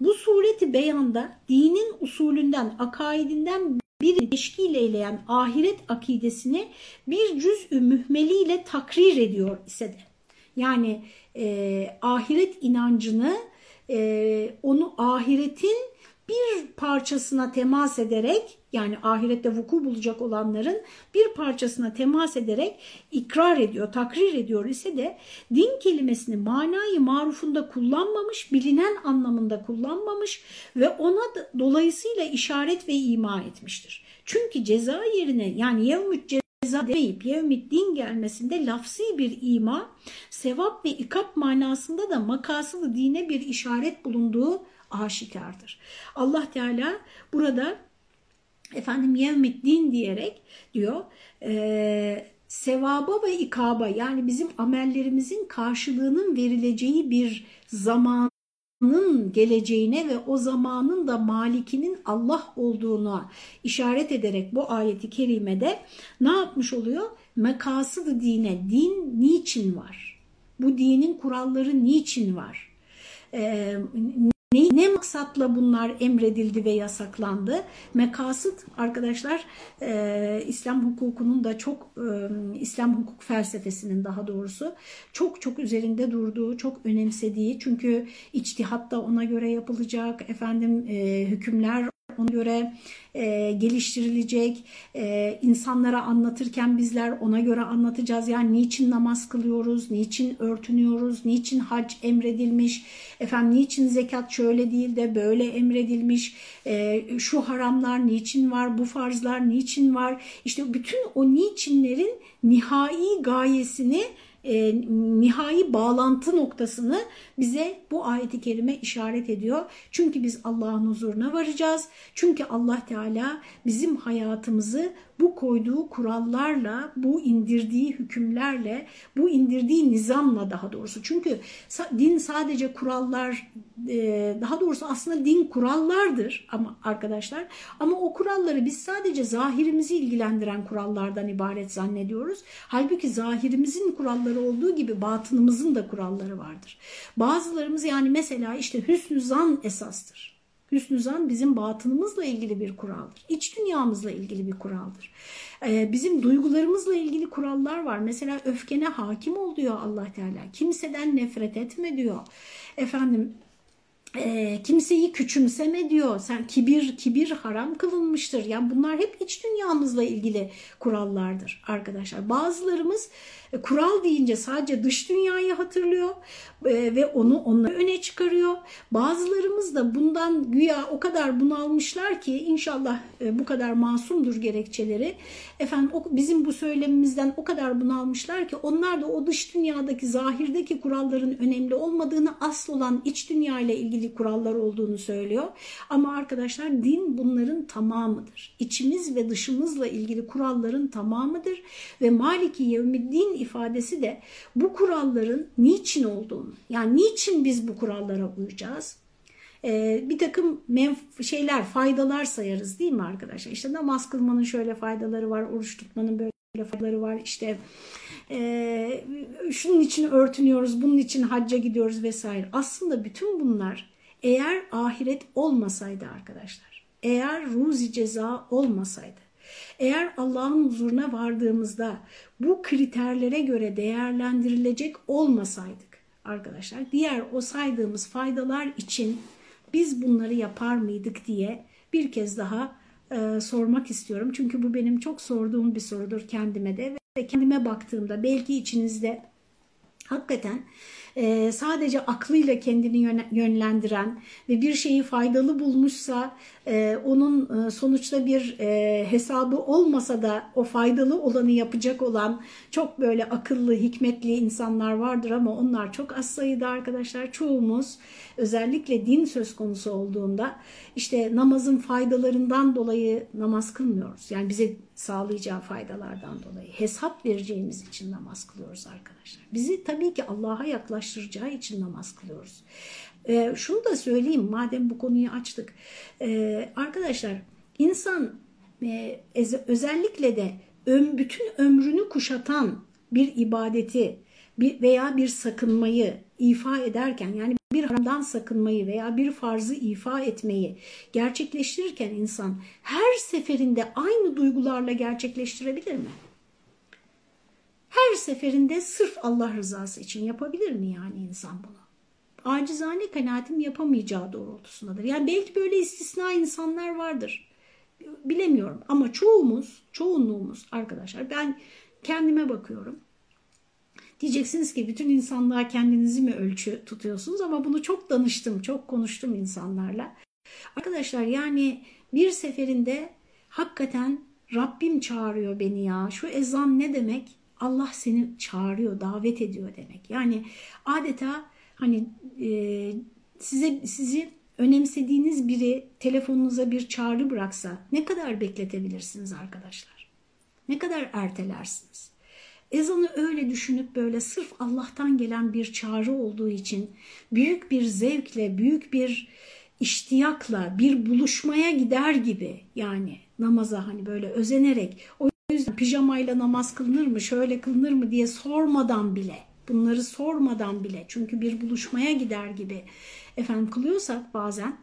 bu sureti beyanda dinin usulünden, akaidinden bir teşkil eyleyen ahiret akidesini bir cüz-ü mühmeliyle takrir ediyor ise de. Yani e, ahiret inancını, e, onu ahiretin bir parçasına temas ederek yani ahirette vuku bulacak olanların bir parçasına temas ederek ikrar ediyor, takrir ediyor ise de din kelimesini manayı marufunda kullanmamış, bilinen anlamında kullanmamış ve ona dolayısıyla işaret ve ima etmiştir. Çünkü ceza yerine yani yevmüt ceza demeyip yevmit din gelmesinde lafsi bir ima, sevap ve ikap manasında da makasılı dine bir işaret bulunduğu aşikardır. Allah Teala burada efendim yevmit din diyerek diyor e, sevaba ve ikaba yani bizim amellerimizin karşılığının verileceği bir zamanın geleceğine ve o zamanın da malikinin Allah olduğuna işaret ederek bu ayeti kerimede ne yapmış oluyor? Mekasıdı dine, din niçin var? Bu dinin kuralları niçin var? Ee, ne, ne maksatla bunlar emredildi ve yasaklandı? Mekasıt arkadaşlar e, İslam hukukunun da çok e, İslam hukuk felsefesinin daha doğrusu çok çok üzerinde durduğu, çok önemsediği çünkü içtihat da ona göre yapılacak, efendim e, hükümler ona göre e, geliştirilecek. E, insanlara anlatırken bizler ona göre anlatacağız. Yani niçin namaz kılıyoruz, niçin örtünüyoruz, niçin hac emredilmiş, efendim niçin zekat şöyle değil de böyle emredilmiş, e, şu haramlar niçin var, bu farzlar niçin var. İşte bütün o niçinlerin nihai gayesini e, nihai bağlantı noktasını bize bu ayeti kerime işaret ediyor. Çünkü biz Allah'ın huzuruna varacağız. Çünkü Allah Teala bizim hayatımızı bu koyduğu kurallarla, bu indirdiği hükümlerle, bu indirdiği nizamla daha doğrusu. Çünkü din sadece kurallar, e, daha doğrusu aslında din kurallardır ama arkadaşlar. Ama o kuralları biz sadece zahirimizi ilgilendiren kurallardan ibaret zannediyoruz. Halbuki zahirimizin kuralları olduğu gibi batınımızın da kuralları vardır. Bazılarımız yani mesela işte hüsnü zan esastır. Hüsnü zan bizim batınımızla ilgili bir kuraldır. İç dünyamızla ilgili bir kuraldır. Ee, bizim duygularımızla ilgili kurallar var. Mesela öfkene hakim ol diyor allah Teala. Kimseden nefret etme diyor. Efendim e, kimseyi küçümseme diyor. Sen kibir kibir haram kılınmıştır. Yani bunlar hep iç dünyamızla ilgili kurallardır arkadaşlar. Bazılarımız kural deyince sadece dış dünyayı hatırlıyor e, ve onu onunla öne çıkarıyor. Bazılarımız da bundan güya o kadar bunalmışlar ki inşallah e, bu kadar masumdur gerekçeleri. Efendim bizim bu söylemimizden o kadar bunalmışlar ki onlar da o dış dünyadaki zahirdeki kuralların önemli olmadığını asıl olan iç dünya ile ilgili kurallar olduğunu söylüyor. Ama arkadaşlar din bunların tamamıdır. İçimiz ve dışımızla ilgili kuralların tamamıdır ve Maliki Yevmiddin ifadesi de bu kuralların niçin olduğunu yani niçin biz bu kurallara uyacağız? Ee, bir takım şeyler faydalar sayarız değil mi arkadaşlar? İşte namaz kılmanın şöyle faydaları var, oruç tutmanın böyle faydaları var. İşte e, şunun için örtünüyoruz, bunun için hacca gidiyoruz vesaire. Aslında bütün bunlar Eğer ahiret olmasaydı arkadaşlar, eğer ruzi ceza olmasaydı, eğer Allah'ın huzuruna vardığımızda bu kriterlere göre değerlendirilecek olmasaydık arkadaşlar, diğer o saydığımız faydalar için biz bunları yapar mıydık diye bir kez daha e, sormak istiyorum. Çünkü bu benim çok sorduğum bir sorudur kendime de ve kendime baktığımda belki içinizde hakikaten e, sadece aklıyla kendini yönlendiren ve bir şeyi faydalı bulmuşsa e, onun e, sonuçta bir e, hesabı olmasa da o faydalı olanı yapacak olan çok böyle akıllı, hikmetli insanlar vardır ama onlar çok az sayıda arkadaşlar. Çoğumuz özellikle din söz konusu olduğunda işte namazın faydalarından dolayı namaz kılmıyoruz. Yani bize sağlayacağı faydalardan dolayı hesap vereceğimiz için namaz kılıyoruz arkadaşlar. Bizi tabii ki Allah'a yaklaştıracağı için namaz kılıyoruz. Ee, şunu da söyleyeyim madem bu konuyu açtık. Ee, arkadaşlar insan e, özellikle de öm, bütün ömrünü kuşatan bir ibadeti bir veya bir sakınmayı ifa ederken yani bir haramdan sakınmayı veya bir farzı ifa etmeyi gerçekleştirirken insan her seferinde aynı duygularla gerçekleştirebilir mi? Her seferinde sırf Allah rızası için yapabilir mi yani insan bunu? Acizane kanaatim yapamayacağı doğrultusundadır. Yani belki böyle istisna insanlar vardır. Bilemiyorum ama çoğumuz, çoğunluğumuz arkadaşlar ben kendime bakıyorum. Diyeceksiniz ki bütün insanlığa kendinizi mi ölçü tutuyorsunuz ama bunu çok danıştım, çok konuştum insanlarla. Arkadaşlar yani bir seferinde hakikaten Rabbim çağırıyor beni ya. Şu ezan ne demek? Allah seni çağırıyor, davet ediyor demek. Yani adeta hani e, size sizi önemsediğiniz biri telefonunuza bir çağrı bıraksa ne kadar bekletebilirsiniz arkadaşlar? Ne kadar ertelersiniz? Ezanı öyle düşünüp böyle sırf Allah'tan gelen bir çağrı olduğu için büyük bir zevkle, büyük bir iştiyakla bir buluşmaya gider gibi yani namaza hani böyle özenerek o yüzden pijamayla namaz kılınır mı şöyle kılınır mı diye sormadan bile bunları sormadan bile çünkü bir buluşmaya gider gibi efendim kılıyorsak bazen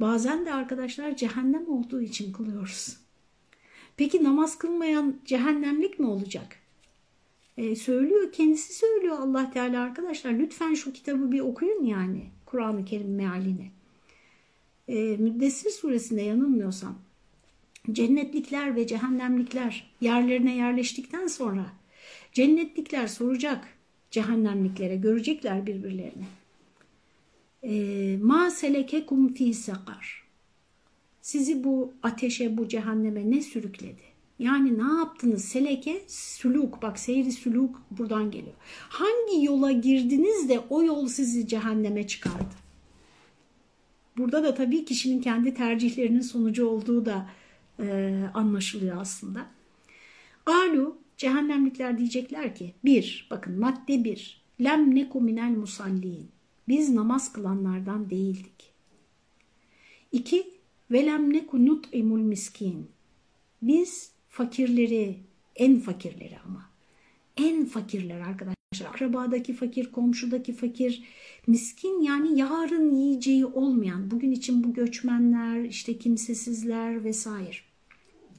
bazen de arkadaşlar cehennem olduğu için kılıyoruz. Peki namaz kılmayan cehennemlik mi olacak? e, söylüyor. Kendisi söylüyor Allah Teala arkadaşlar. Lütfen şu kitabı bir okuyun yani. Kur'an-ı Kerim mealini. E, Müddessir suresinde yanılmıyorsam cennetlikler ve cehennemlikler yerlerine yerleştikten sonra cennetlikler soracak cehennemliklere görecekler birbirlerini. E, Ma selekekum fi sakar. Sizi bu ateşe, bu cehenneme ne sürükledi? Yani ne yaptınız? Seleke, süluk. Bak seyri süluk buradan geliyor. Hangi yola girdiniz de o yol sizi cehenneme çıkardı? Burada da tabii kişinin kendi tercihlerinin sonucu olduğu da e, anlaşılıyor aslında. Alu, cehennemlikler diyecekler ki, bir, bakın madde bir, lem neku minel musallin. Biz namaz kılanlardan değildik. İki, velem neku nut'imul miskin. Biz fakirleri, en fakirleri ama. En fakirler arkadaşlar. Akrabadaki fakir, komşudaki fakir, miskin yani yarın yiyeceği olmayan, bugün için bu göçmenler, işte kimsesizler vesaire.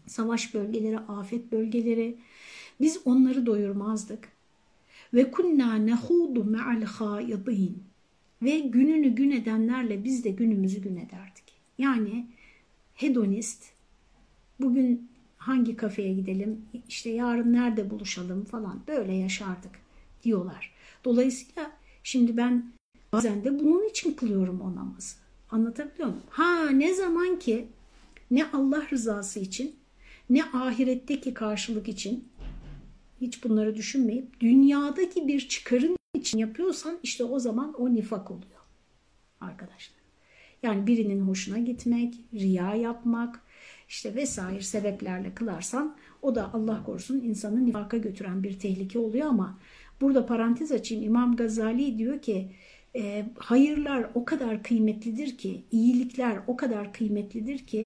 Savaş bölgeleri, afet bölgeleri. Biz onları doyurmazdık. Ve kunna nehudu me'al haidin. Ve gününü gün edenlerle biz de günümüzü gün ederdik. Yani hedonist, bugün hangi kafeye gidelim, işte yarın nerede buluşalım falan böyle yaşardık diyorlar. Dolayısıyla şimdi ben bazen de bunun için kılıyorum o namazı. Anlatabiliyor muyum? Ha ne zaman ki ne Allah rızası için ne ahiretteki karşılık için hiç bunları düşünmeyip dünyadaki bir çıkarın için yapıyorsan işte o zaman o nifak oluyor arkadaşlar. Yani birinin hoşuna gitmek, riya yapmak, işte vesaire sebeplerle kılarsan o da Allah korusun insanı nifaka götüren bir tehlike oluyor ama burada parantez açayım İmam Gazali diyor ki e, hayırlar o kadar kıymetlidir ki iyilikler o kadar kıymetlidir ki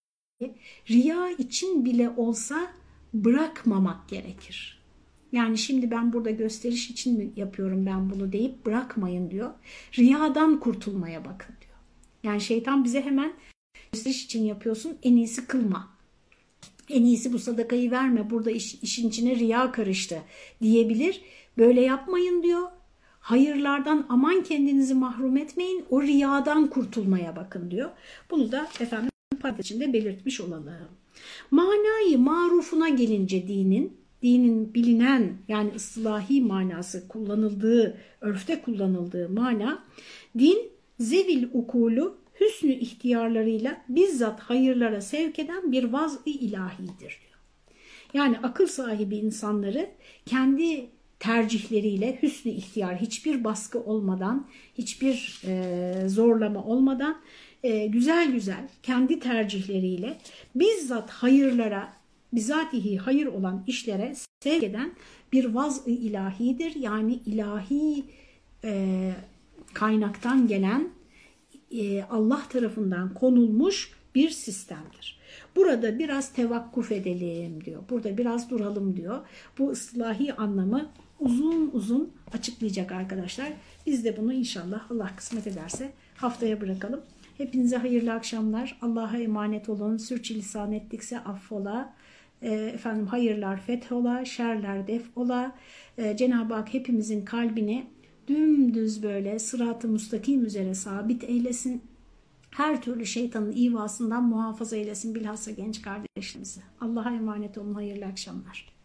riya için bile olsa bırakmamak gerekir. Yani şimdi ben burada gösteriş için mi yapıyorum ben bunu deyip bırakmayın diyor. Riyadan kurtulmaya bakın diyor. Yani şeytan bize hemen gösteriş için yapıyorsun en iyisi kılma. En iyisi bu sadakayı verme burada iş, işin içine riya karıştı diyebilir. Böyle yapmayın diyor. Hayırlardan aman kendinizi mahrum etmeyin o riyadan kurtulmaya bakın diyor. Bunu da efendim parantez içinde belirtmiş olalım. Manayı marufuna gelince dinin, dinin bilinen yani ıslahi manası kullanıldığı, örfte kullanıldığı mana, din zevil ukulu hüsnü ihtiyarlarıyla bizzat hayırlara sevk eden bir vaz-ı ilahidir diyor. Yani akıl sahibi insanları kendi tercihleriyle hüsnü ihtiyar hiçbir baskı olmadan, hiçbir e, zorlama olmadan e, güzel güzel kendi tercihleriyle bizzat hayırlara, bizatihi hayır olan işlere sevk eden bir vaz-ı ilahidir. Yani ilahi e, kaynaktan gelen Allah tarafından konulmuş bir sistemdir. Burada biraz tevakkuf edelim diyor. Burada biraz duralım diyor. Bu ıslahi anlamı uzun uzun açıklayacak arkadaşlar. Biz de bunu inşallah Allah kısmet ederse haftaya bırakalım. Hepinize hayırlı akşamlar. Allah'a emanet olun. Sürçülisan ettikse affola. E, efendim hayırlar fethola, şerler defola. E, Cenab-ı Hak hepimizin kalbini dümdüz böyle sırat-ı müstakim üzere sabit eylesin. Her türlü şeytanın ivasından muhafaza eylesin bilhassa genç kardeşlerimizi. Allah'a emanet olun. Hayırlı akşamlar.